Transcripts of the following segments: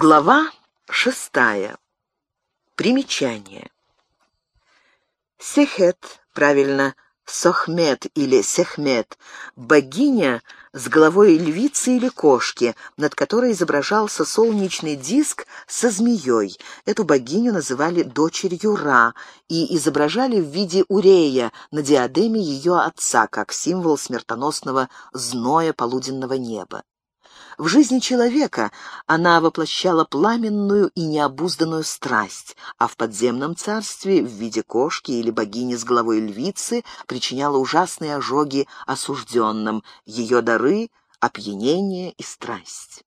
Глава шестая. Примечание. Сехет, правильно, Сохмет или Сехмет, богиня с головой львицы или кошки, над которой изображался солнечный диск со змеей. Эту богиню называли дочерью Ра и изображали в виде урея на диадеме ее отца, как символ смертоносного зноя полуденного неба. В жизни человека она воплощала пламенную и необузданную страсть, а в подземном царстве в виде кошки или богини с головой львицы причиняла ужасные ожоги осужденным, ее дары — опьянение и страсть.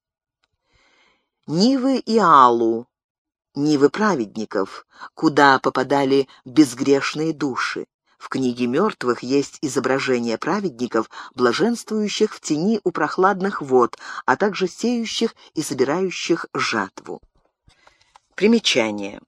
Нивы и Алу, Нивы праведников, куда попадали безгрешные души. В книге мертвых есть изображения праведников, блаженствующих в тени у прохладных вод, а также сеющих и собирающих жатву. Примечание.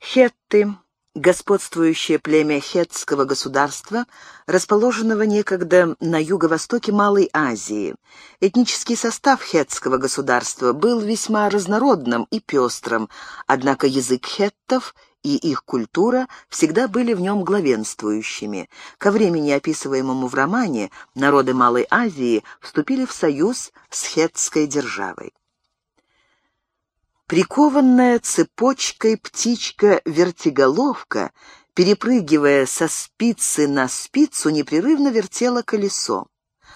Хетты, господствующее племя хеттского государства, расположенного некогда на юго-востоке Малой Азии. Этнический состав хеттского государства был весьма разнородным и пестрым, однако язык хеттов и их культура всегда были в нем главенствующими. Ко времени, описываемому в романе, народы Малой Азии вступили в союз с хетской державой. Прикованная цепочкой птичка-вертиголовка, перепрыгивая со спицы на спицу, непрерывно вертела колесо.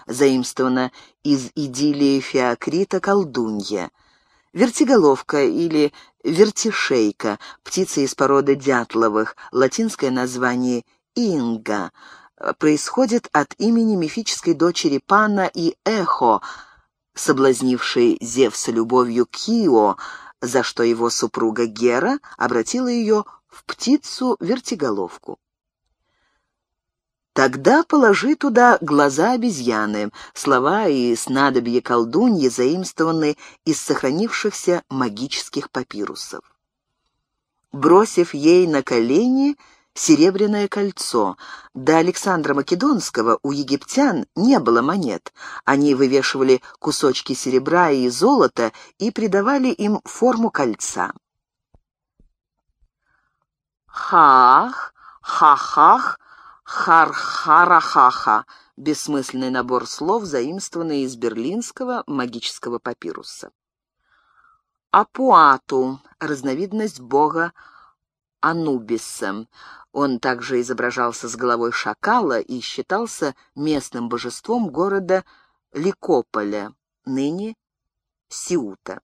Заимствовано из идиллии Феокрита «Колдунья». Вертиголовка или вертишейка, птица из породы дятловых, латинское название инга, происходит от имени мифической дочери Пана и Эхо, соблазнившей Зевса любовью к Хио, за что его супруга Гера обратила ее в птицу-вертиголовку. Тогда положи туда глаза обезьяны, слова и снадобье колдуньи, заимствованные из сохранившихся магических папирусов. Бросив ей на колени серебряное кольцо, до Александра Македонского у египтян не было монет. Они вывешивали кусочки серебра и золота и придавали им форму кольца. Хах, хахах, Хархарахаха — бессмысленный набор слов, заимствованный из берлинского магического папируса. Апуату — разновидность бога Анубиса. Он также изображался с головой шакала и считался местным божеством города Ликополя, ныне Сиута.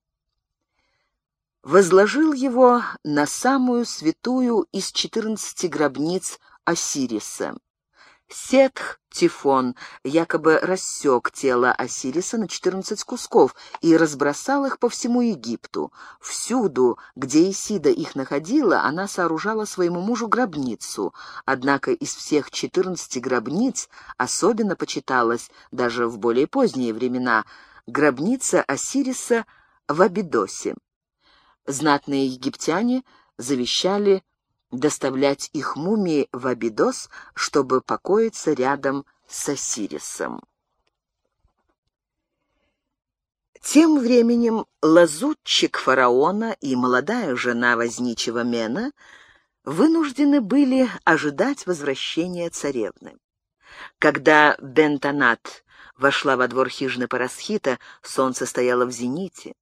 Возложил его на самую святую из четырнадцати гробниц Осириса. Сетх-Тифон якобы рассек тело Осириса на 14 кусков и разбросал их по всему Египту. Всюду, где Исида их находила, она сооружала своему мужу гробницу. Однако из всех 14 гробниц особенно почиталась, даже в более поздние времена, гробница Осириса в Абидосе. Знатные египтяне завещали доставлять их мумии в Абидос, чтобы покоиться рядом с Осирисом. Тем временем лазутчик фараона и молодая жена возничего Мена вынуждены были ожидать возвращения царевны. Когда Бентонат вошла во двор хижины Парасхита, солнце стояло в зените.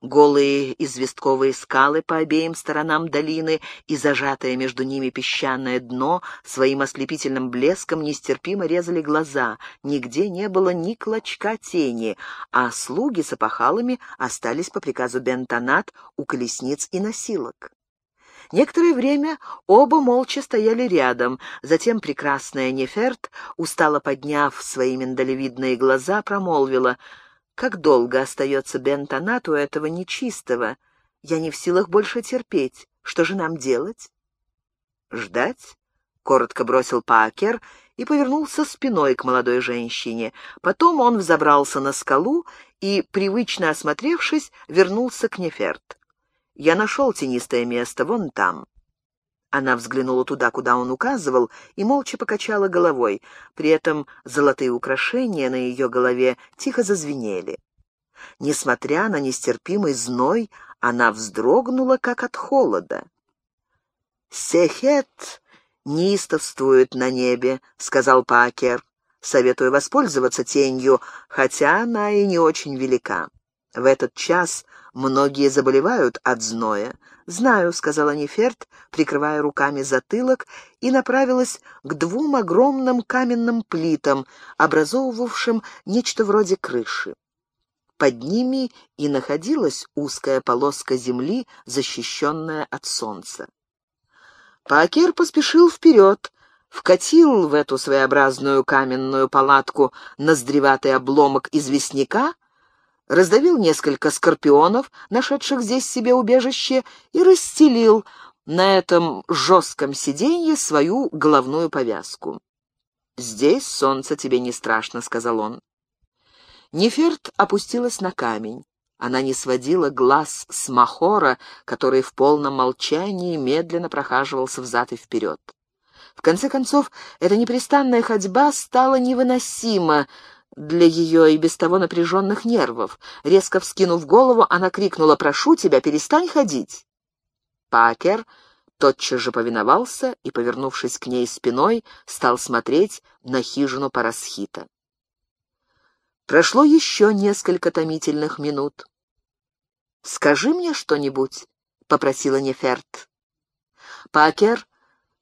Голые известковые скалы по обеим сторонам долины и зажатое между ними песчаное дно своим ослепительным блеском нестерпимо резали глаза. Нигде не было ни клочка тени, а слуги с опахалами остались по приказу Бентонат у колесниц и носилок. Некоторое время оба молча стояли рядом, затем прекрасная Неферт, устало подняв свои миндалевидные глаза, промолвила — как долго остается Бентонату этого нечистого? Я не в силах больше терпеть. Что же нам делать? Ждать? Коротко бросил Пакер и повернулся спиной к молодой женщине. Потом он взобрался на скалу и, привычно осмотревшись, вернулся к Неферт. «Я нашел тенистое место вон там». Она взглянула туда, куда он указывал, и молча покачала головой. При этом золотые украшения на ее голове тихо зазвенели. Несмотря на нестерпимый зной, она вздрогнула, как от холода. «Сехет неистовствует на небе», — сказал Пакер. «Советую воспользоваться тенью, хотя она и не очень велика. В этот час многие заболевают от зноя. «Знаю», — сказала Неферт, прикрывая руками затылок, и направилась к двум огромным каменным плитам, образовывавшим нечто вроде крыши. Под ними и находилась узкая полоска земли, защищенная от солнца. Пакер поспешил вперед, вкатил в эту своеобразную каменную палатку ноздреватый обломок известняка раздавил несколько скорпионов, нашедших здесь себе убежище, и расстелил на этом жестком сиденье свою головную повязку. «Здесь солнце тебе не страшно», — сказал он. Неферт опустилась на камень. Она не сводила глаз с Махора, который в полном молчании медленно прохаживался взад и вперед. В конце концов, эта непрестанная ходьба стала невыносима, для ее и без того напряженных нервов. Резко вскинув голову, она крикнула «Прошу тебя, перестань ходить!» Пакер тотчас же повиновался и, повернувшись к ней спиной, стал смотреть на хижину Парасхита. Прошло еще несколько томительных минут. «Скажи мне что-нибудь», — попросила Неферт. Пакер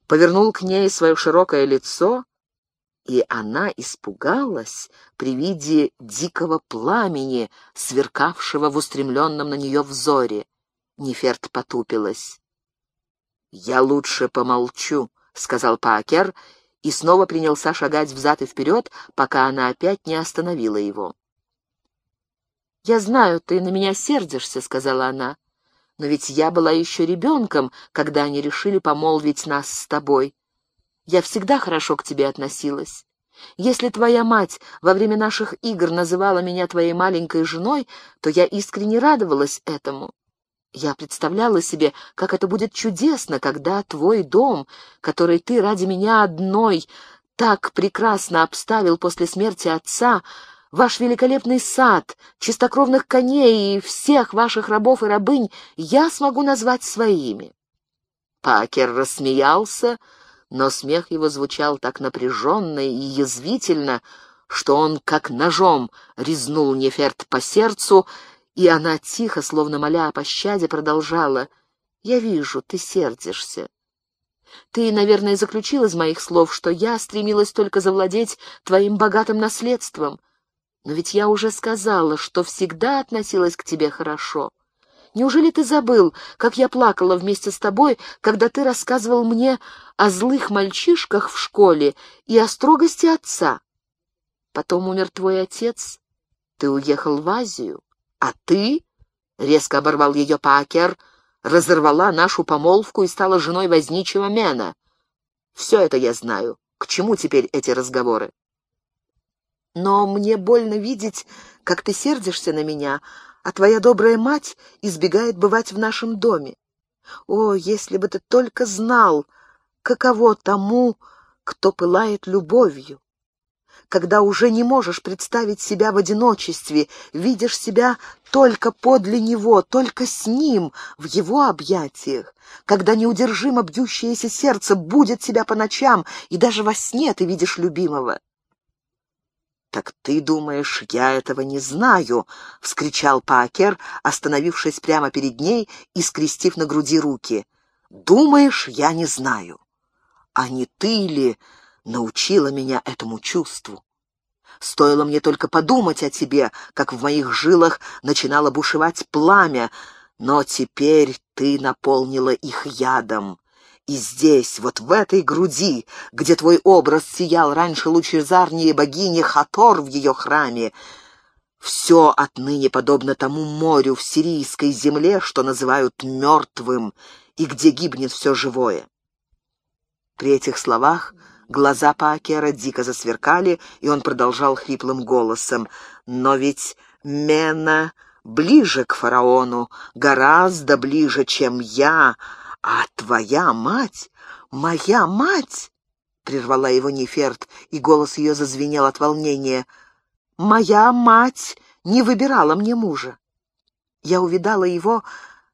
повернул к ней свое широкое лицо и она испугалась при виде дикого пламени, сверкавшего в устремленном на нее взоре. Неферт потупилась. «Я лучше помолчу», — сказал Пакер, и снова принялся шагать взад и вперед, пока она опять не остановила его. «Я знаю, ты на меня сердишься», — сказала она, — «но ведь я была еще ребенком, когда они решили помолвить нас с тобой. Я всегда хорошо к тебе относилась. Если твоя мать во время наших игр называла меня твоей маленькой женой, то я искренне радовалась этому. Я представляла себе, как это будет чудесно, когда твой дом, который ты ради меня одной так прекрасно обставил после смерти отца, ваш великолепный сад, чистокровных коней и всех ваших рабов и рабынь я смогу назвать своими. Пакер рассмеялся, но смех его звучал так напряженно и язвительно, что он как ножом резнул Неферт по сердцу, и она тихо, словно моля о пощаде, продолжала. «Я вижу, ты сердишься. Ты, наверное, заключил из моих слов, что я стремилась только завладеть твоим богатым наследством. Но ведь я уже сказала, что всегда относилась к тебе хорошо. Неужели ты забыл, как я плакала вместе с тобой, когда ты рассказывал мне о злых мальчишках в школе и о строгости отца? Потом умер твой отец, ты уехал в Азию, а ты, — резко оборвал ее Пакер, — разорвала нашу помолвку и стала женой возничего Мена. Все это я знаю. К чему теперь эти разговоры? Но мне больно видеть, как ты сердишься на меня, а твоя добрая мать избегает бывать в нашем доме. О, если бы ты только знал, каково тому, кто пылает любовью. Когда уже не можешь представить себя в одиночестве, видишь себя только подле него, только с ним, в его объятиях, когда неудержимо бьющееся сердце будет тебя по ночам, и даже во сне ты видишь любимого. «Так ты думаешь, я этого не знаю?» — вскричал Пакер, остановившись прямо перед ней и скрестив на груди руки. «Думаешь, я не знаю? А не ты ли научила меня этому чувству? Стоило мне только подумать о тебе, как в моих жилах начинало бушевать пламя, но теперь ты наполнила их ядом. И здесь, вот в этой груди, где твой образ сиял раньше лучезарнее богини Хатор в ее храме, все отныне подобно тому морю в сирийской земле, что называют мертвым, и где гибнет все живое. При этих словах глаза Паакера дико засверкали, и он продолжал хриплым голосом. «Но ведь Мена ближе к фараону, гораздо ближе, чем я, «А твоя мать? Моя мать?» — прервала его Неферт, и голос ее зазвенел от волнения. «Моя мать не выбирала мне мужа. Я увидала его,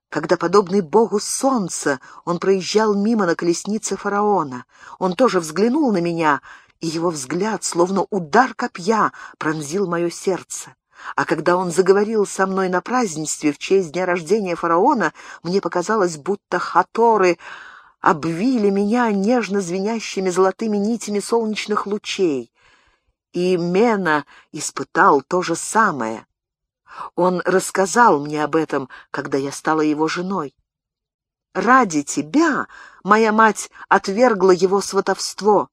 когда, подобный богу солнца, он проезжал мимо на колеснице фараона. Он тоже взглянул на меня, и его взгляд, словно удар копья, пронзил мое сердце. А когда он заговорил со мной на празднестве в честь дня рождения фараона, мне показалось, будто хаторы обвили меня нежно звенящими золотыми нитями солнечных лучей. И Мена испытал то же самое. Он рассказал мне об этом, когда я стала его женой. Ради тебя моя мать отвергла его сватовство.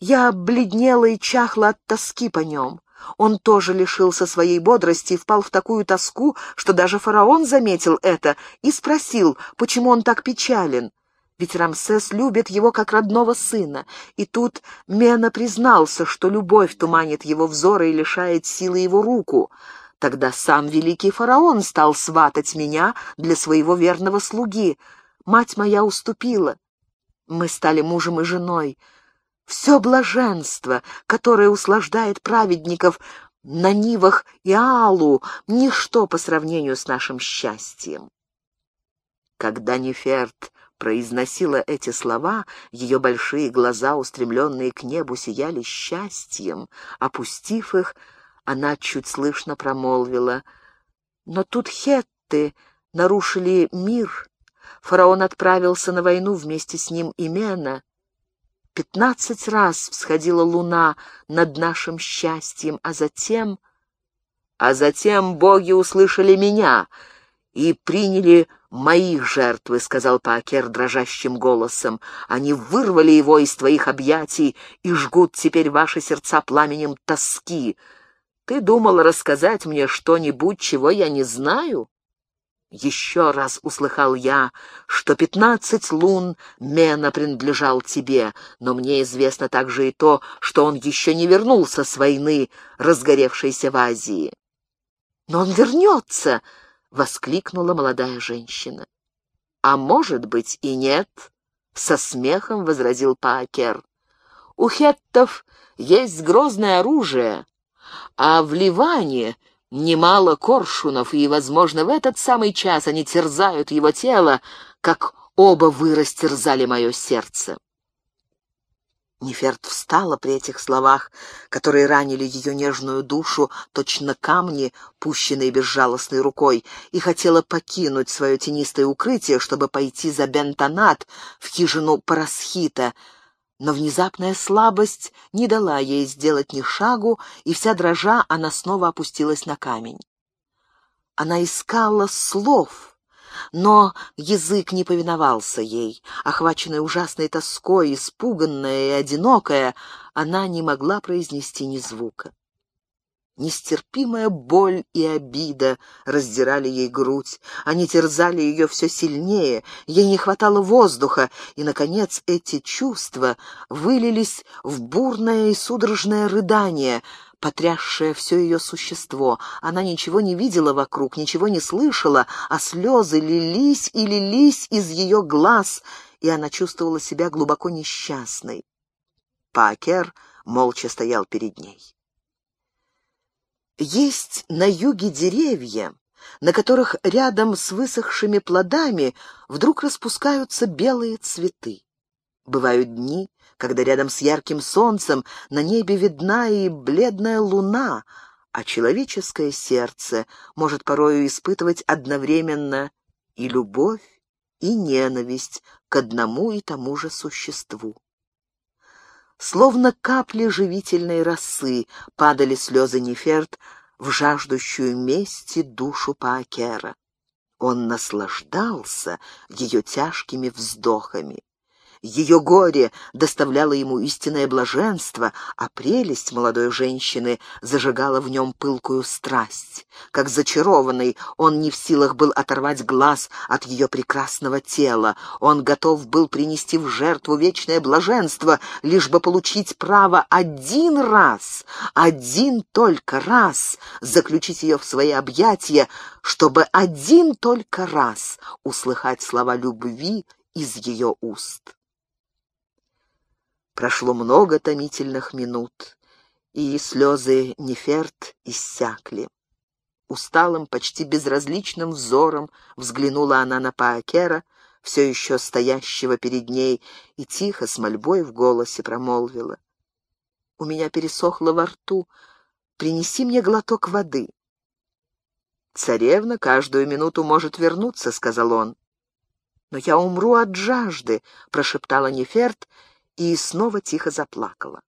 Я бледнела и чахла от тоски по нем. Он тоже лишился своей бодрости и впал в такую тоску, что даже фараон заметил это и спросил, почему он так печален. Ведь Рамсес любит его как родного сына, и тут Мена признался, что любовь туманит его взоры и лишает силы его руку. Тогда сам великий фараон стал сватать меня для своего верного слуги. Мать моя уступила. Мы стали мужем и женой. Все блаженство, которое услаждает праведников на Нивах и Алу, ничто по сравнению с нашим счастьем. Когда Неферт произносила эти слова, ее большие глаза, устремленные к небу, сияли счастьем. Опустив их, она чуть слышно промолвила. «Но тут хетты нарушили мир. Фараон отправился на войну вместе с ним и Мена. Пятнадцать раз всходила луна над нашим счастьем, а затем... А затем боги услышали меня и приняли моих жертвы, — сказал Паакер дрожащим голосом. Они вырвали его из твоих объятий и жгут теперь ваши сердца пламенем тоски. Ты думал рассказать мне что-нибудь, чего я не знаю? Еще раз услыхал я, что пятнадцать лун Мена принадлежал тебе, но мне известно также и то, что он еще не вернулся с войны, разгоревшейся в Азии. «Но он вернется!» — воскликнула молодая женщина. «А может быть и нет», — со смехом возразил Паакер. «У хеттов есть грозное оружие, а в Ливане немало коршунов, и, возможно, в этот самый час они терзают его тело, как оба вы растерзали мое сердце. Неферт встала при этих словах, которые ранили ее нежную душу, точно камни, пущенные безжалостной рукой, и хотела покинуть свое тенистое укрытие, чтобы пойти за Бентонат в хижину Парасхита, но внезапная слабость не дала ей сделать ни шагу, и вся дрожа она снова опустилась на камень. Она искала слов, но язык не повиновался ей. Охваченная ужасной тоской, испуганная и одинокая, она не могла произнести ни звука. Нестерпимая боль и обида раздирали ей грудь, они терзали ее все сильнее, ей не хватало воздуха, и, наконец, эти чувства вылились в бурное и судорожное рыдание, потрясшее все ее существо. Она ничего не видела вокруг, ничего не слышала, а слезы лились и лились из ее глаз, и она чувствовала себя глубоко несчастной. Пакер молча стоял перед ней. Есть на юге деревья, на которых рядом с высохшими плодами вдруг распускаются белые цветы. Бывают дни, когда рядом с ярким солнцем на небе видна и бледная луна, а человеческое сердце может порою испытывать одновременно и любовь, и ненависть к одному и тому же существу. Словно капли живительной росы падали слезы Неферт в жаждущую мести душу Паакера. Он наслаждался ее тяжкими вздохами. Ее горе доставляло ему истинное блаженство, а прелесть молодой женщины зажигала в нем пылкую страсть. Как зачарованный, он не в силах был оторвать глаз от ее прекрасного тела. Он готов был принести в жертву вечное блаженство, лишь бы получить право один раз, один только раз заключить ее в свои объятия, чтобы один только раз услыхать слова любви из ее уст. Прошло много томительных минут, и слезы Неферт иссякли. Усталым, почти безразличным взором взглянула она на Паакера, все еще стоящего перед ней, и тихо, с мольбой в голосе промолвила. «У меня пересохло во рту. Принеси мне глоток воды». «Царевна каждую минуту может вернуться», — сказал он. «Но я умру от жажды», — прошептала Неферт и снова тихо заплакала.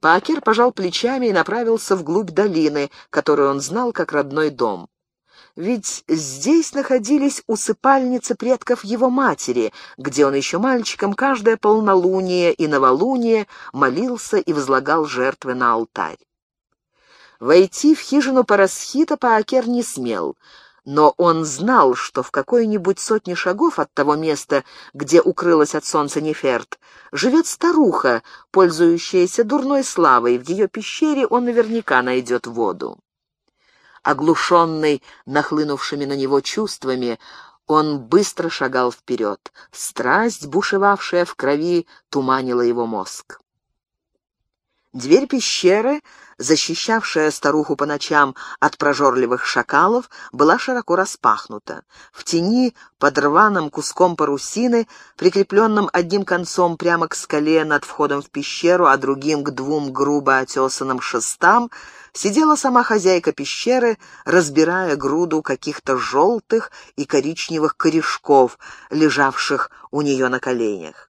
Пакер пожал плечами и направился вглубь долины, которую он знал как родной дом. Ведь здесь находились усыпальницы предков его матери, где он еще мальчиком каждое полнолуние и новолуние молился и возлагал жертвы на алтарь. Войти в хижину Парасхита Паакер не смел, но он знал, что в какой-нибудь сотне шагов от того места, где укрылась от солнца Неферт, живет старуха, пользующаяся дурной славой. В ее пещере он наверняка найдет воду. Оглушенный нахлынувшими на него чувствами, он быстро шагал вперед. Страсть, бушевавшая в крови, туманила его мозг. Дверь пещеры защищавшая старуху по ночам от прожорливых шакалов, была широко распахнута. В тени, под рваным куском парусины, прикрепленным одним концом прямо к скале над входом в пещеру, а другим к двум грубо отесанным шестам, сидела сама хозяйка пещеры, разбирая груду каких-то желтых и коричневых корешков, лежавших у нее на коленях.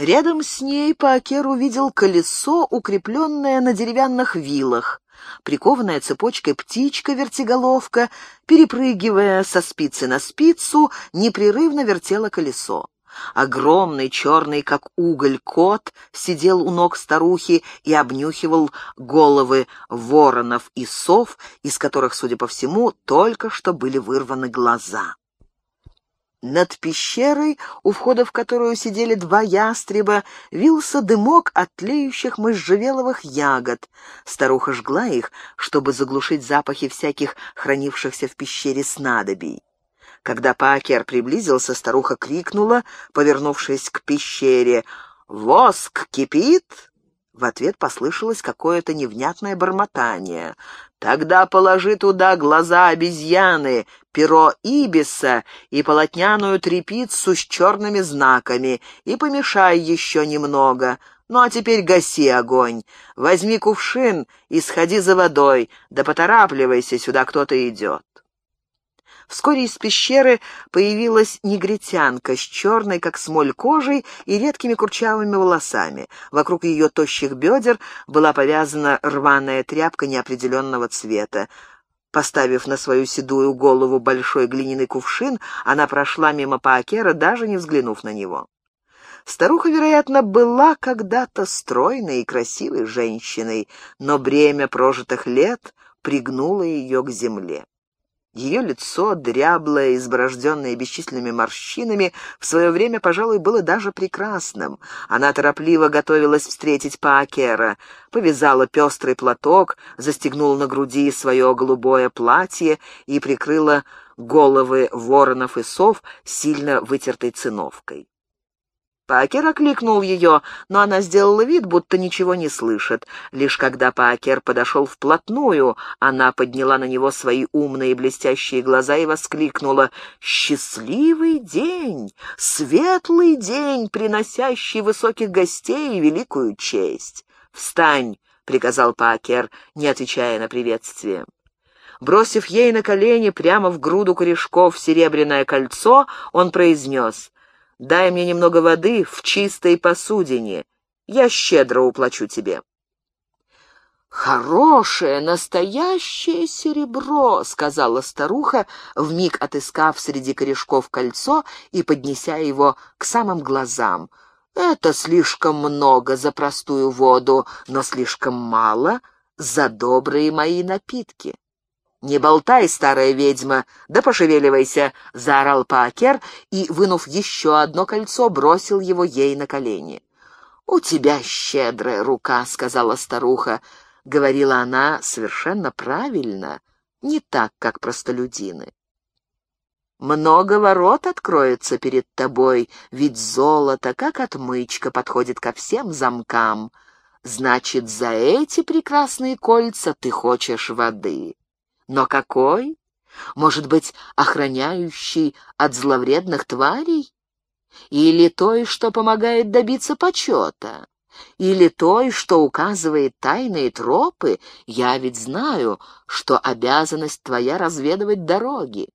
Рядом с ней Паакер увидел колесо, укрепленное на деревянных вилах. Прикованная цепочкой птичка-вертиголовка, перепрыгивая со спицы на спицу, непрерывно вертела колесо. Огромный, черный, как уголь, кот сидел у ног старухи и обнюхивал головы воронов и сов, из которых, судя по всему, только что были вырваны глаза. Над пещерой, у входа в которую сидели два ястреба, вился дымок от тлеющих можжевеловых ягод. Старуха жгла их, чтобы заглушить запахи всяких хранившихся в пещере снадобий. Когда Пакер приблизился, старуха крикнула, повернувшись к пещере, «Воск кипит!» В ответ послышалось какое-то невнятное бормотание. «Тогда положи туда глаза обезьяны, перо ибиса и полотняную трепицу с черными знаками, и помешай еще немного. Ну а теперь гаси огонь. Возьми кувшин и сходи за водой, да поторапливайся, сюда кто-то идет». Вскоре из пещеры появилась негритянка с черной, как смоль, кожей и редкими курчавыми волосами. Вокруг ее тощих бедер была повязана рваная тряпка неопределенного цвета. Поставив на свою седую голову большой глиняный кувшин, она прошла мимо Паакера, даже не взглянув на него. Старуха, вероятно, была когда-то стройной и красивой женщиной, но бремя прожитых лет пригнуло ее к земле. Ее лицо, дряблое, изборожденное бесчисленными морщинами, в свое время, пожалуй, было даже прекрасным. Она торопливо готовилась встретить Паакера, повязала пестрый платок, застегнула на груди свое голубое платье и прикрыла головы воронов и сов сильно вытертой циновкой. Пакер окликнул ее, но она сделала вид, будто ничего не слышит. Лишь когда Пакер подошел вплотную, она подняла на него свои умные блестящие глаза и воскликнула «Счастливый день! Светлый день, приносящий высоких гостей и великую честь! Встань!» — приказал Пакер, не отвечая на приветствие. Бросив ей на колени прямо в груду корешков серебряное кольцо, он произнес — Дай мне немного воды в чистой посудине. Я щедро уплачу тебе». «Хорошее, настоящее серебро», — сказала старуха, вмиг отыскав среди корешков кольцо и поднеся его к самым глазам. «Это слишком много за простую воду, но слишком мало за добрые мои напитки». «Не болтай, старая ведьма, да пошевеливайся!» — заорал Паакер и, вынув еще одно кольцо, бросил его ей на колени. «У тебя щедрая рука», — сказала старуха. Говорила она совершенно правильно, не так, как простолюдины. «Много ворот откроется перед тобой, ведь золото, как отмычка, подходит ко всем замкам. Значит, за эти прекрасные кольца ты хочешь воды». Но какой? Может быть, охраняющий от зловредных тварей? Или той, что помогает добиться почета? Или той, что указывает тайные тропы? Я ведь знаю, что обязанность твоя разведывать дороги.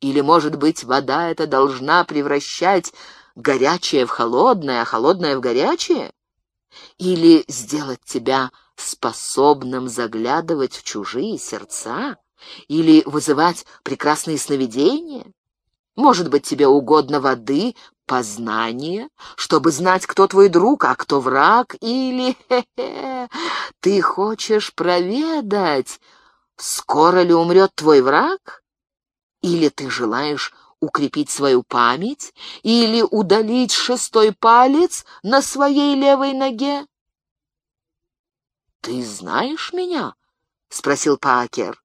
Или, может быть, вода эта должна превращать горячее в холодное, а холодное в горячее? Или сделать тебя способным заглядывать в чужие сердца? Или вызывать прекрасные сновидения? Может быть, тебе угодно воды, познание, чтобы знать, кто твой друг, а кто враг? Или хе -хе, ты хочешь проведать, скоро ли умрет твой враг? Или ты желаешь укрепить свою память или удалить шестой палец на своей левой ноге? «Ты знаешь меня?» — спросил Пакер.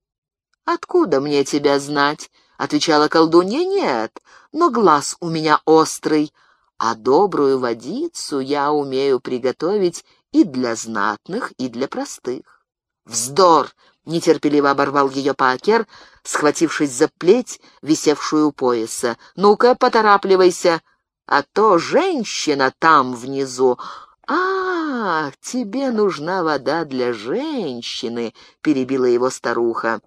«Откуда мне тебя знать?» — отвечала колдунья. «Нет, но глаз у меня острый, а добрую водицу я умею приготовить и для знатных, и для простых». «Вздор!» — нетерпеливо оборвал ее Пакер, схватившись за плеть, висевшую у пояса. «Ну-ка, поторапливайся, а то женщина там внизу. А, тебе нужна вода для женщины», — перебила его старуха.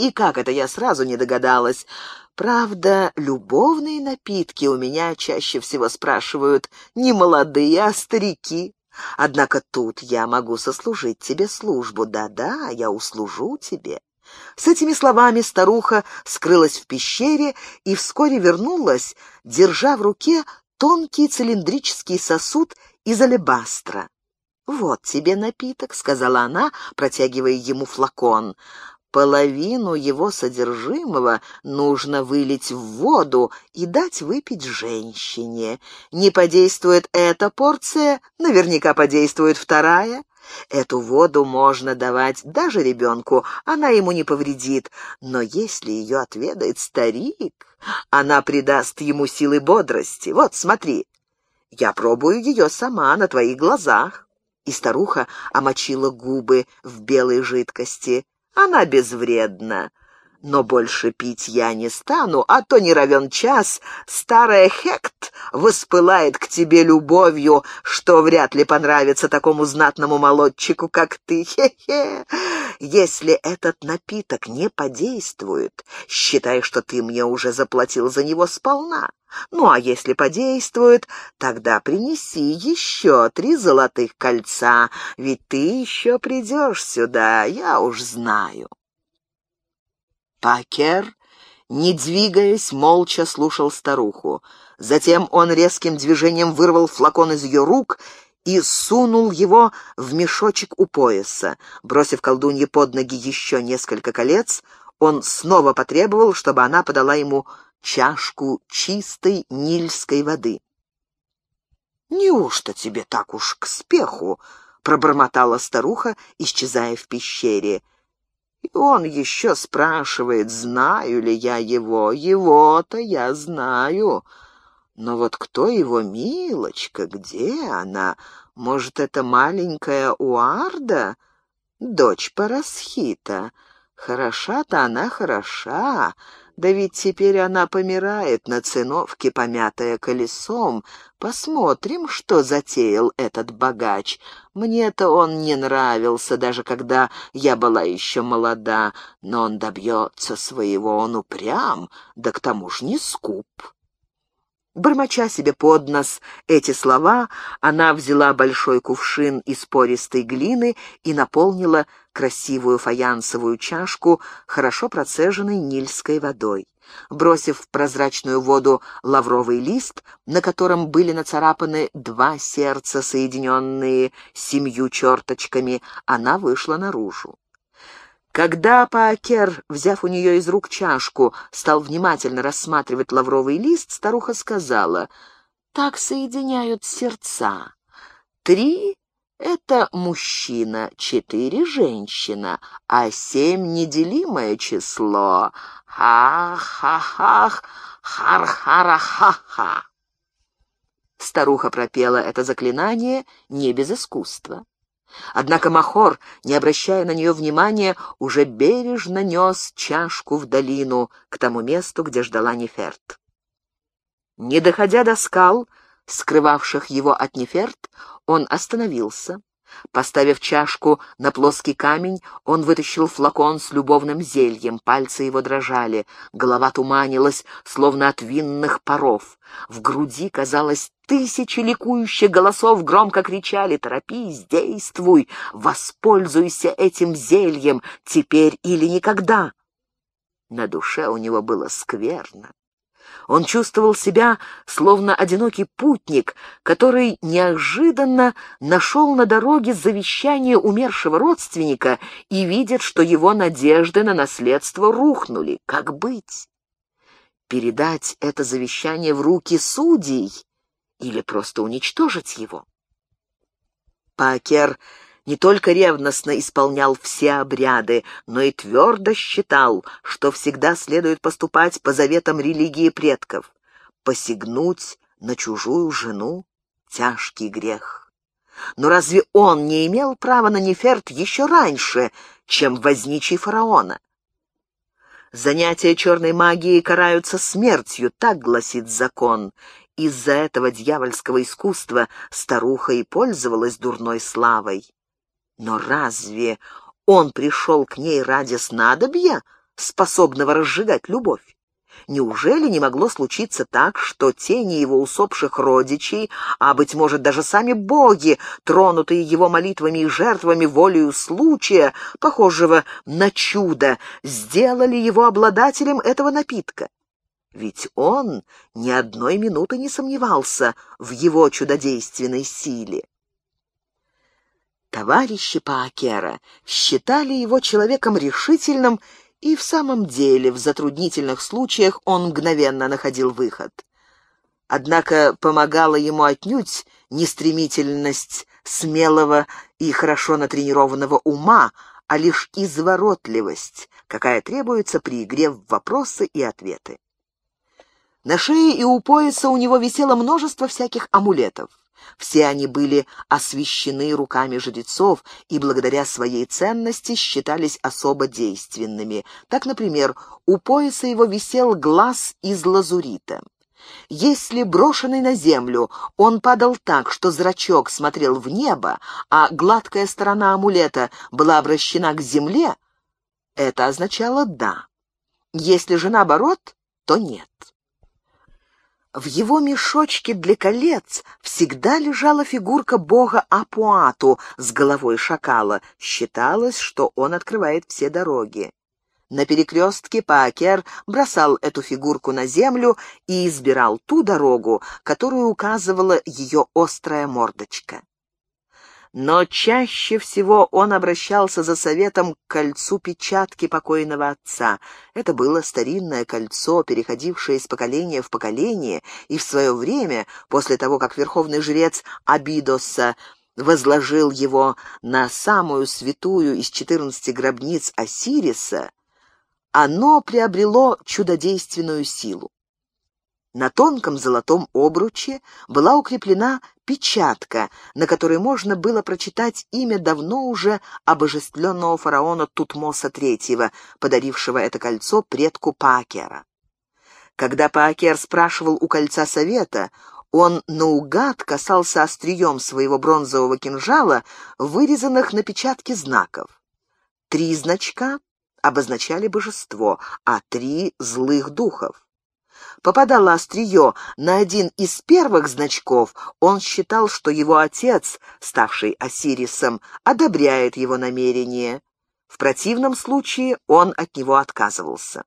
«И как это я сразу не догадалась?» Правда, любовные напитки у меня чаще всего спрашивают не молодые, а старики. Однако тут я могу сослужить тебе службу. Да-да, я услужу тебе. С этими словами старуха скрылась в пещере и вскоре вернулась, держа в руке тонкий цилиндрический сосуд из алебастра. «Вот тебе напиток», — сказала она, протягивая ему флакон. Половину его содержимого нужно вылить в воду и дать выпить женщине. Не подействует эта порция, наверняка подействует вторая. Эту воду можно давать даже ребенку, она ему не повредит, но если ее отведает старик, она придаст ему силы бодрости. Вот, смотри, я пробую ее сама на твоих глазах. И старуха омочила губы в белой жидкости. Она безвредна. Но больше пить я не стану, а то не равен час. Старая Хект воспылает к тебе любовью, что вряд ли понравится такому знатному молодчику, как ты. Хе-хе. Если этот напиток не подействует, считай, что ты мне уже заплатил за него сполна. Ну, а если подействует, тогда принеси еще три золотых кольца, ведь ты еще придешь сюда, я уж знаю. Пакер, не двигаясь, молча слушал старуху. Затем он резким движением вырвал флакон из ее рук и сунул его в мешочек у пояса. Бросив колдунье под ноги еще несколько колец, он снова потребовал, чтобы она подала ему чашку чистой нильской воды. «Неужто тебе так уж к спеху?» — пробормотала старуха, исчезая в пещере. И он еще спрашивает, знаю ли я его. Его-то я знаю. Но вот кто его милочка, где она? Может, это маленькая Уарда, дочь Парасхита? Хороша-то она хороша, да ведь теперь она помирает на циновке, помятая колесом. Посмотрим, что затеял этот богач. Мне-то он не нравился, даже когда я была еще молода, но он добьется своего, он упрям, да к тому ж не скуп. Бормоча себе под нос эти слова, она взяла большой кувшин из пористой глины и наполнила красивую фаянсовую чашку хорошо процеженной нильской водой. Бросив в прозрачную воду лавровый лист, на котором были нацарапаны два сердца, соединенные семью черточками, она вышла наружу. Когда Паакер, взяв у нее из рук чашку, стал внимательно рассматривать лавровый лист, старуха сказала, «Так соединяют сердца. Три — это мужчина, четыре — женщина, а семь — неделимое число. Ха-ха-хах, хар-хара-ха-ха». Старуха пропела это заклинание не без искусства. Однако Махор, не обращая на нее внимания, уже бережно нес чашку в долину, к тому месту, где ждала Неферт. Не доходя до скал, скрывавших его от Неферт, он остановился, Поставив чашку на плоский камень, он вытащил флакон с любовным зельем. Пальцы его дрожали, голова туманилась, словно от винных паров. В груди, казалось, тысячи ликующих голосов громко кричали «Торопись, действуй, воспользуйся этим зельем, теперь или никогда!» На душе у него было скверно. Он чувствовал себя словно одинокий путник, который неожиданно нашел на дороге завещание умершего родственника и видит, что его надежды на наследство рухнули. Как быть? Передать это завещание в руки судей или просто уничтожить его? Пакер не только ревностно исполнял все обряды, но и твердо считал, что всегда следует поступать по заветам религии предков. Посягнуть на чужую жену — тяжкий грех. Но разве он не имел права на Неферт еще раньше, чем возничий фараона? Занятия черной магией караются смертью, так гласит закон. Из-за этого дьявольского искусства старуха и пользовалась дурной славой. Но разве он пришел к ней ради снадобья, способного разжигать любовь? Неужели не могло случиться так, что тени его усопших родичей, а, быть может, даже сами боги, тронутые его молитвами и жертвами волею случая, похожего на чудо, сделали его обладателем этого напитка? Ведь он ни одной минуты не сомневался в его чудодейственной силе. Товарищи Паакера считали его человеком решительным, и в самом деле в затруднительных случаях он мгновенно находил выход. Однако помогала ему отнюдь не стремительность смелого и хорошо натренированного ума, а лишь изворотливость, какая требуется при игре в вопросы и ответы. На шее и у пояса у него висело множество всяких амулетов. Все они были освящены руками жрецов и благодаря своей ценности считались особо действенными. Так, например, у пояса его висел глаз из лазурита. Если брошенный на землю, он падал так, что зрачок смотрел в небо, а гладкая сторона амулета была обращена к земле, это означало «да». Если же наоборот, то нет. В его мешочке для колец всегда лежала фигурка бога Апуату с головой шакала. Считалось, что он открывает все дороги. На перекрестке Паакер бросал эту фигурку на землю и избирал ту дорогу, которую указывала ее острая мордочка но чаще всего он обращался за советом к кольцу печатки покойного отца. Это было старинное кольцо, переходившее из поколения в поколение, и в свое время, после того, как верховный жрец Абидоса возложил его на самую святую из четырнадцати гробниц Осириса, оно приобрело чудодейственную силу. На тонком золотом обруче была укреплена печатка, на которой можно было прочитать имя давно уже обожествленного фараона Тутмоса III, подарившего это кольцо предку Паакера. Когда Паакер спрашивал у кольца совета, он наугад касался острием своего бронзового кинжала, вырезанных на печатке знаков. Три значка обозначали божество, а три — злых духов попадало острие на один из первых значков, он считал, что его отец, ставший Осирисом, одобряет его намерение. В противном случае он от него отказывался.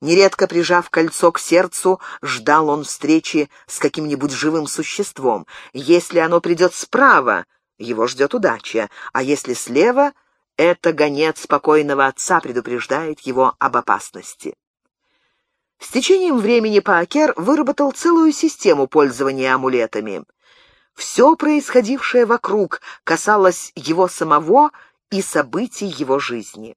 Нередко прижав кольцо к сердцу, ждал он встречи с каким-нибудь живым существом. Если оно придет справа, его ждет удача, а если слева, это гонец спокойного отца предупреждает его об опасности. С течением времени Паакер выработал целую систему пользования амулетами. Все происходившее вокруг касалось его самого и событий его жизни.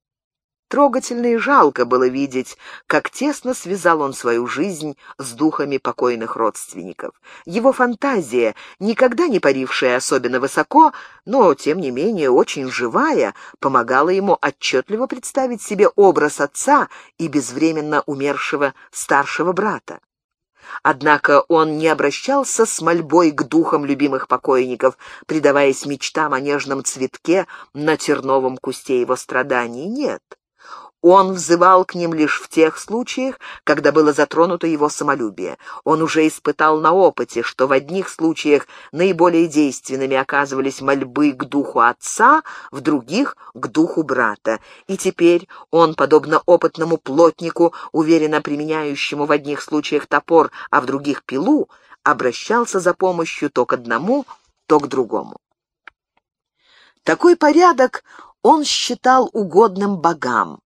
Трогательно и жалко было видеть, как тесно связал он свою жизнь с духами покойных родственников. Его фантазия, никогда не парившая особенно высоко, но, тем не менее, очень живая, помогала ему отчетливо представить себе образ отца и безвременно умершего старшего брата. Однако он не обращался с мольбой к духам любимых покойников, предаваясь мечтам о нежном цветке на терновом кусте его страданий. Нет. Он взывал к ним лишь в тех случаях, когда было затронуто его самолюбие. Он уже испытал на опыте, что в одних случаях наиболее действенными оказывались мольбы к духу отца, в других — к духу брата. И теперь он, подобно опытному плотнику, уверенно применяющему в одних случаях топор, а в других — пилу, обращался за помощью то к одному, то к другому. Такой порядок он считал угодным богам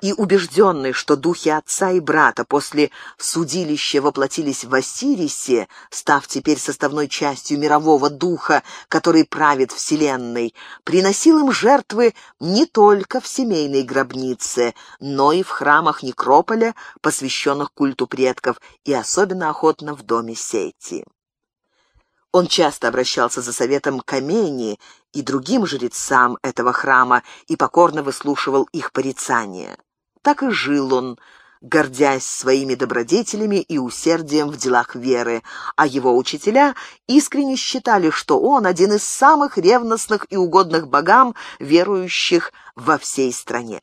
и убежденный, что духи отца и брата после судилища воплотились в Осирисе, став теперь составной частью мирового духа, который правит Вселенной, приносил им жертвы не только в семейной гробнице, но и в храмах некрополя, посвященных культу предков, и особенно охотно в доме Сети. Он часто обращался за советом к Амени и другим жрецам этого храма и покорно выслушивал их порицания. Так и жил он, гордясь своими добродетелями и усердием в делах веры, а его учителя искренне считали, что он один из самых ревностных и угодных богам, верующих во всей стране.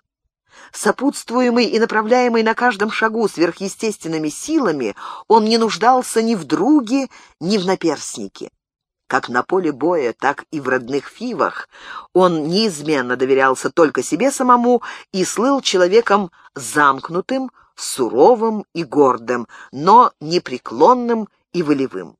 Сопутствуемый и направляемый на каждом шагу сверхъестественными силами, он не нуждался ни в друге, ни в наперснике. Как на поле боя, так и в родных фивах он неизменно доверялся только себе самому и слыл человеком замкнутым, суровым и гордым, но непреклонным и волевым.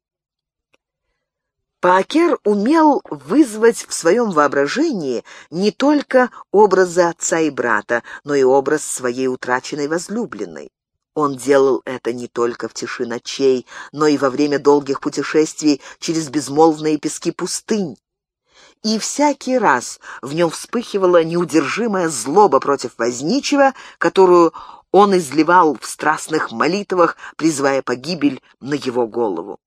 Паакер умел вызвать в своем воображении не только образы отца и брата, но и образ своей утраченной возлюбленной. Он делал это не только в тиши ночей, но и во время долгих путешествий через безмолвные пески пустынь. И всякий раз в нем вспыхивала неудержимая злоба против возничего, которую он изливал в страстных молитвах, призывая погибель на его голову.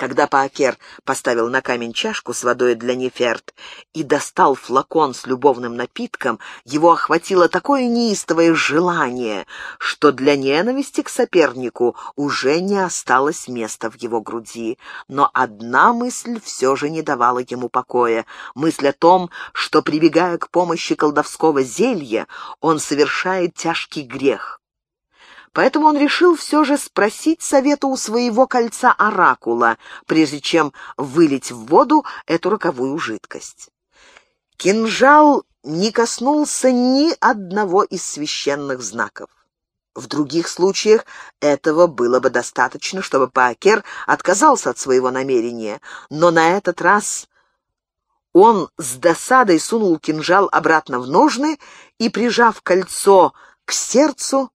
Когда Паакер поставил на камень чашку с водой для Неферт и достал флакон с любовным напитком, его охватило такое неистовое желание, что для ненависти к сопернику уже не осталось места в его груди. Но одна мысль все же не давала ему покоя. Мысль о том, что, прибегая к помощи колдовского зелья, он совершает тяжкий грех. Поэтому он решил все же спросить совета у своего кольца оракула, прежде чем вылить в воду эту роковую жидкость. Кинжал не коснулся ни одного из священных знаков. В других случаях этого было бы достаточно, чтобы Паакер отказался от своего намерения, но на этот раз он с досадой сунул кинжал обратно в ножны и, прижав кольцо к сердцу,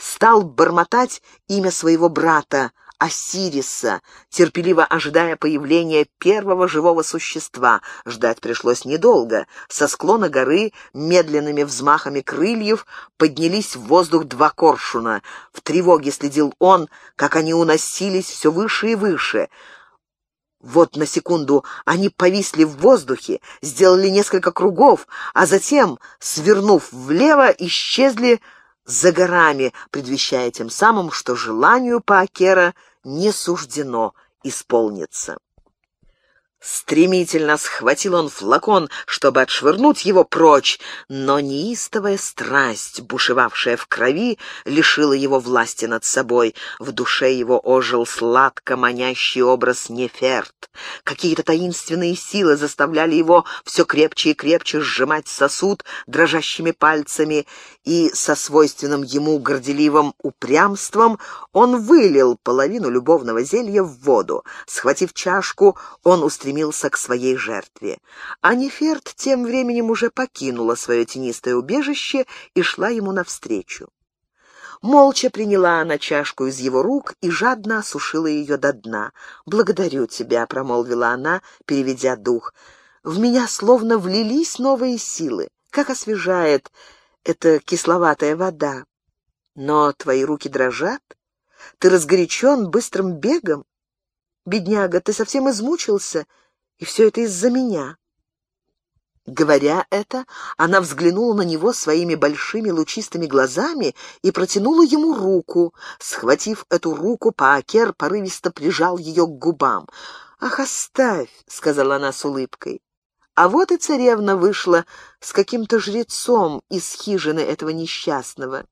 стал бормотать имя своего брата, Осириса, терпеливо ожидая появления первого живого существа. Ждать пришлось недолго. Со склона горы медленными взмахами крыльев поднялись в воздух два коршуна. В тревоге следил он, как они уносились все выше и выше. Вот на секунду они повисли в воздухе, сделали несколько кругов, а затем, свернув влево, исчезли за горами, предвещая тем самым, что желанию Паакера не суждено исполниться. Стремительно схватил он флакон, чтобы отшвырнуть его прочь, но неистовая страсть, бушевавшая в крови, лишила его власти над собой. В душе его ожил сладко манящий образ Неферт. Какие-то таинственные силы заставляли его все крепче и крепче сжимать сосуд дрожащими пальцами, и со свойственным ему горделивым упрямством он вылил половину любовного зелья в воду. Схватив чашку, он устремился к своей жертве. А Неферт тем временем уже покинула свое тенистое убежище и шла ему навстречу. Молча приняла она чашку из его рук и жадно осушила ее до дна. «Благодарю тебя», — промолвила она, переведя дух. «В меня словно влились новые силы. Как освежает это кисловатая вода. Но твои руки дрожат, ты разгорячен быстрым бегом. Бедняга, ты совсем измучился, и все это из-за меня. Говоря это, она взглянула на него своими большими лучистыми глазами и протянула ему руку. Схватив эту руку, Паакер порывисто прижал ее к губам. «Ах, оставь!» — сказала она с улыбкой. А вот и царевна вышла с каким-то жрецом из хижины этого несчастного.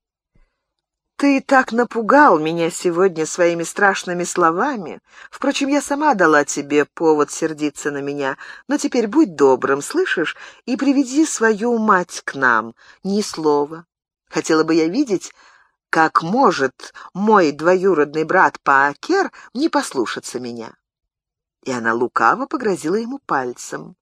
Ты так напугал меня сегодня своими страшными словами. Впрочем, я сама дала тебе повод сердиться на меня. Но теперь будь добрым, слышишь, и приведи свою мать к нам. Ни слова. Хотела бы я видеть, как может мой двоюродный брат Паакер не послушаться меня. И она лукаво погрозила ему пальцем.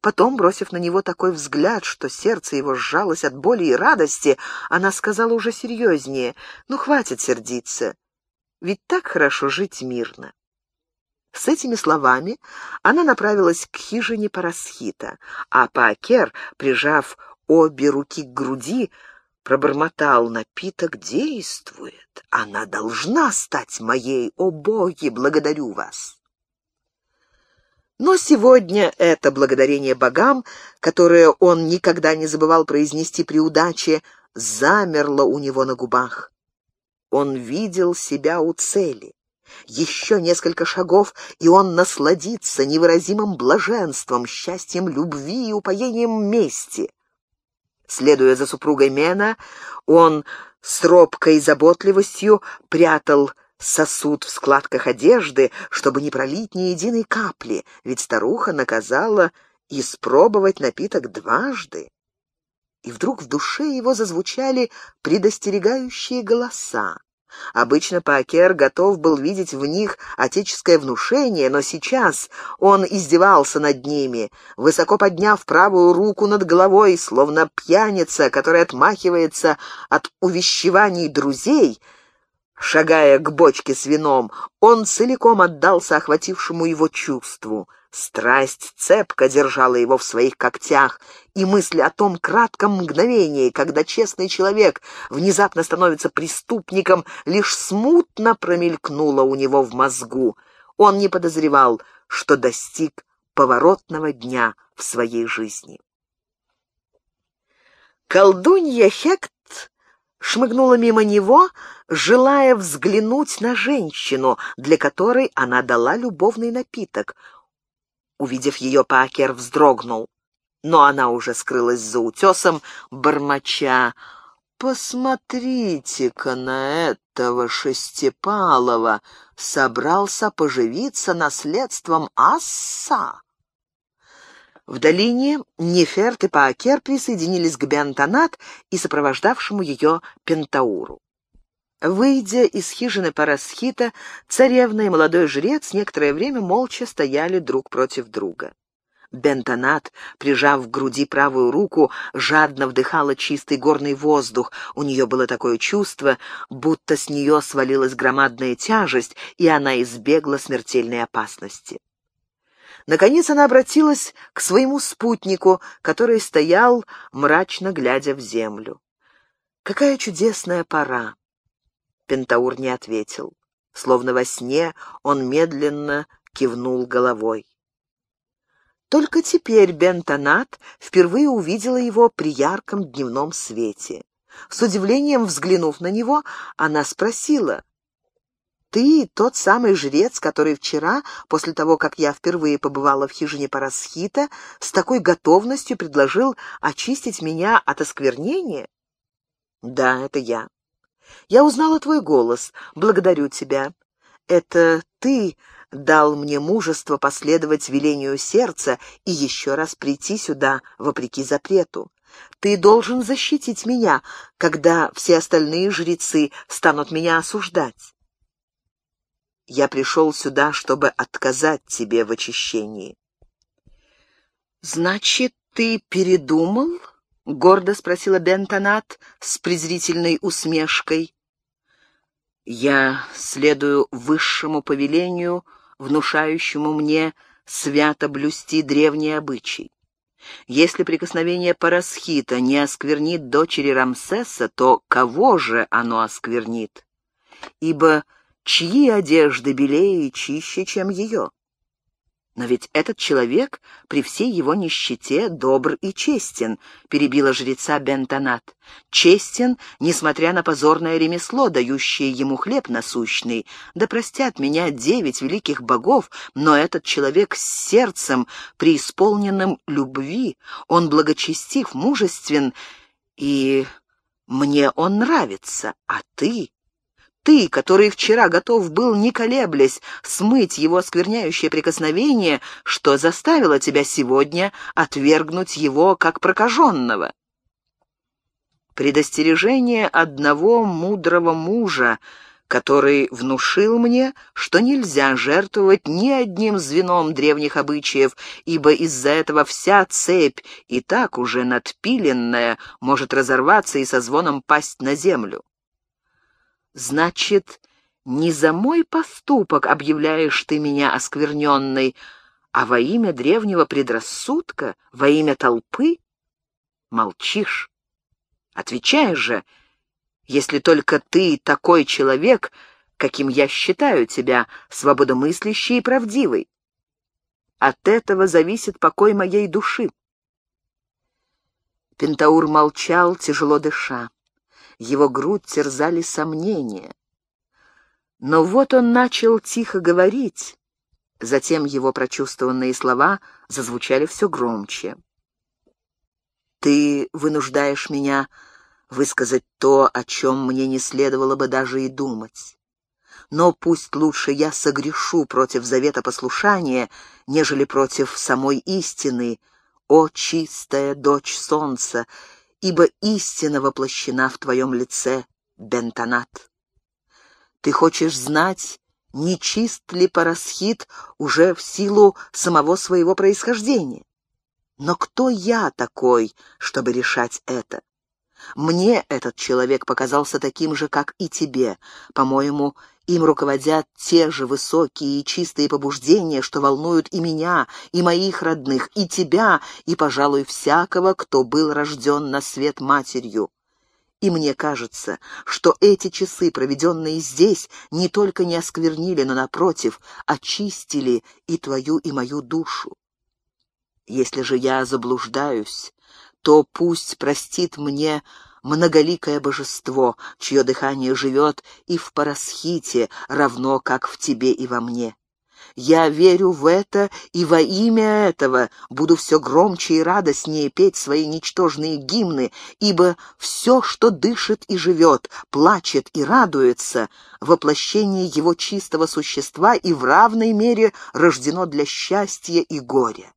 Потом, бросив на него такой взгляд, что сердце его сжалось от боли и радости, она сказала уже серьезнее, «Ну, хватит сердиться, ведь так хорошо жить мирно». С этими словами она направилась к хижине Парасхита, а Паакер, прижав обе руки к груди, пробормотал «Напиток действует, она должна стать моей, о боги, благодарю вас». Но сегодня это благодарение богам, которое он никогда не забывал произнести при удаче, замерло у него на губах. Он видел себя у цели. Еще несколько шагов, и он насладится невыразимым блаженством, счастьем любви и упоением мести. Следуя за супругой Мена, он с робкой заботливостью прятал сосуд в складках одежды, чтобы не пролить ни единой капли, ведь старуха наказала испробовать напиток дважды. И вдруг в душе его зазвучали предостерегающие голоса. Обычно Пакер готов был видеть в них отеческое внушение, но сейчас он издевался над ними, высоко подняв правую руку над головой, словно пьяница, которая отмахивается от увещеваний друзей — Шагая к бочке с вином, он целиком отдался охватившему его чувству. Страсть цепко держала его в своих когтях, и мысль о том кратком мгновении, когда честный человек внезапно становится преступником, лишь смутно промелькнула у него в мозгу. Он не подозревал, что достиг поворотного дня в своей жизни. Колдунья Хект шмыгнула мимо него, желая взглянуть на женщину, для которой она дала любовный напиток. Увидев ее, Пакер вздрогнул, но она уже скрылась за утесом, бормоча. «Посмотрите-ка на этого шестипалого! Собрался поживиться наследством Асса!» В долине Неферт и Паакер присоединились к Беантонат и сопровождавшему ее Пентауру. Выйдя из хижины Парасхита, царевна и молодой жрец некоторое время молча стояли друг против друга. Бентонат, прижав к груди правую руку, жадно вдыхала чистый горный воздух. У нее было такое чувство, будто с нее свалилась громадная тяжесть, и она избегла смертельной опасности. Наконец она обратилась к своему спутнику, который стоял, мрачно глядя в землю. «Какая чудесная пора!» Пентаур не ответил. Словно во сне он медленно кивнул головой. Только теперь Бентонат впервые увидела его при ярком дневном свете. С удивлением взглянув на него, она спросила, ты тот самый жрец, который вчера, после того, как я впервые побывала в хижине Парасхита, с такой готовностью предложил очистить меня от осквернения? Да, это я. Я узнала твой голос. Благодарю тебя. Это ты дал мне мужество последовать велению сердца и еще раз прийти сюда, вопреки запрету. Ты должен защитить меня, когда все остальные жрецы станут меня осуждать. Я пришел сюда, чтобы отказать тебе в очищении». «Значит, ты передумал?» — гордо спросила Бентонат с презрительной усмешкой. «Я следую высшему повелению, внушающему мне свято блюсти древний обычай. Если прикосновение Парасхита не осквернит дочери Рамсеса, то кого же оно осквернит? Ибо чьи одежды белее и чище, чем ее? «Но ведь этот человек при всей его нищете добр и честен», — перебила жреца Бентонат. «Честен, несмотря на позорное ремесло, дающее ему хлеб насущный. Да простят меня девять великих богов, но этот человек с сердцем, преисполненным любви, он благочестив, мужествен, и мне он нравится, а ты...» ты, который вчера готов был, не колеблясь, смыть его оскверняющее прикосновение, что заставило тебя сегодня отвергнуть его как прокаженного. Предостережение одного мудрого мужа, который внушил мне, что нельзя жертвовать ни одним звеном древних обычаев, ибо из-за этого вся цепь, и так уже надпиленная, может разорваться и со звоном пасть на землю. Значит, не за мой поступок объявляешь ты меня оскверненной, а во имя древнего предрассудка, во имя толпы? Молчишь. Отвечай же, если только ты такой человек, каким я считаю тебя, свободомыслящий и правдивый. От этого зависит покой моей души. Пентаур молчал, тяжело дыша его грудь терзали сомнения. Но вот он начал тихо говорить, затем его прочувствованные слова зазвучали все громче. «Ты вынуждаешь меня высказать то, о чем мне не следовало бы даже и думать. Но пусть лучше я согрешу против завета послушания, нежели против самой истины, о чистая дочь солнца, ибо истина воплощена в твоем лице, Бентонат. Ты хочешь знать, не чист ли Парасхит уже в силу самого своего происхождения? Но кто я такой, чтобы решать это? Мне этот человек показался таким же, как и тебе. По-моему, им руководят те же высокие и чистые побуждения, что волнуют и меня, и моих родных, и тебя, и, пожалуй, всякого, кто был рожден на свет матерью. И мне кажется, что эти часы, проведенные здесь, не только не осквернили, но, напротив, очистили и твою, и мою душу. Если же я заблуждаюсь, то пусть простит мне многоликое божество, чье дыхание живет и в Парасхите, равно как в тебе и во мне. Я верю в это, и во имя этого буду все громче и радостнее петь свои ничтожные гимны, ибо все, что дышит и живет, плачет и радуется, воплощение его чистого существа и в равной мере рождено для счастья и горя.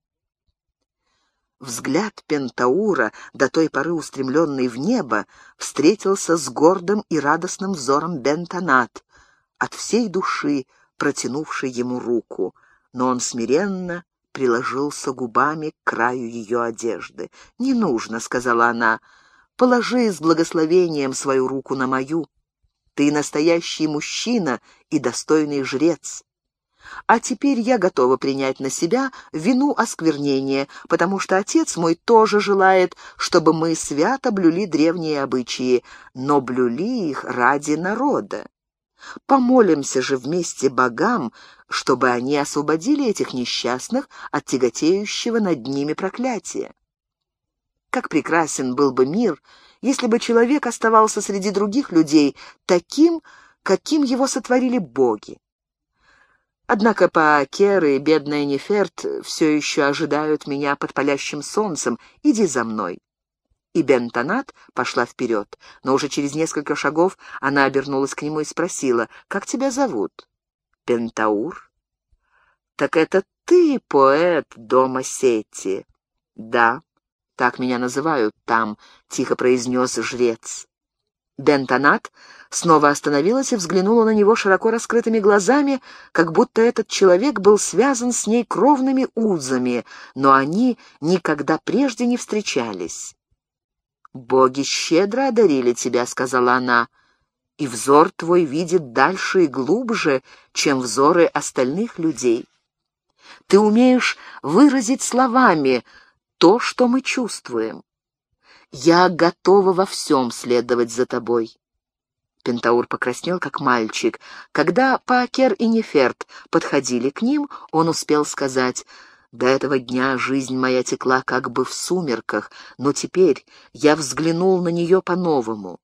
Взгляд Пентаура, до той поры устремленный в небо, встретился с гордым и радостным взором Бентонат, от всей души протянувший ему руку, но он смиренно приложился губами к краю ее одежды. «Не нужно», — сказала она, — «положи с благословением свою руку на мою. Ты настоящий мужчина и достойный жрец. А теперь я готова принять на себя вину осквернения, потому что отец мой тоже желает, чтобы мы свято блюли древние обычаи, но блюли их ради народа. Помолимся же вместе богам, чтобы они освободили этих несчастных от тяготеющего над ними проклятия. Как прекрасен был бы мир, если бы человек оставался среди других людей таким, каким его сотворили боги. Однако Паакер и бедная Неферт все еще ожидают меня под палящим солнцем. Иди за мной». И Бентонат пошла вперед, но уже через несколько шагов она обернулась к нему и спросила, «Как тебя зовут?» «Пентаур». «Так это ты поэт дома Сети?» «Да, так меня называют там», — тихо произнес жрец. Бентонат снова остановилась и взглянула на него широко раскрытыми глазами, как будто этот человек был связан с ней кровными узами, но они никогда прежде не встречались. «Боги щедро одарили тебя», — сказала она, — «и взор твой видит дальше и глубже, чем взоры остальных людей. Ты умеешь выразить словами то, что мы чувствуем. Я готова во всем следовать за тобой. Пентаур покраснел, как мальчик. Когда Пакер и Неферт подходили к ним, он успел сказать, «До этого дня жизнь моя текла как бы в сумерках, но теперь я взглянул на нее по-новому.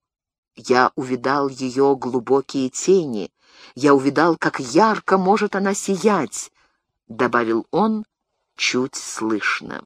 Я увидал ее глубокие тени, я увидал, как ярко может она сиять», — добавил он чуть слышно.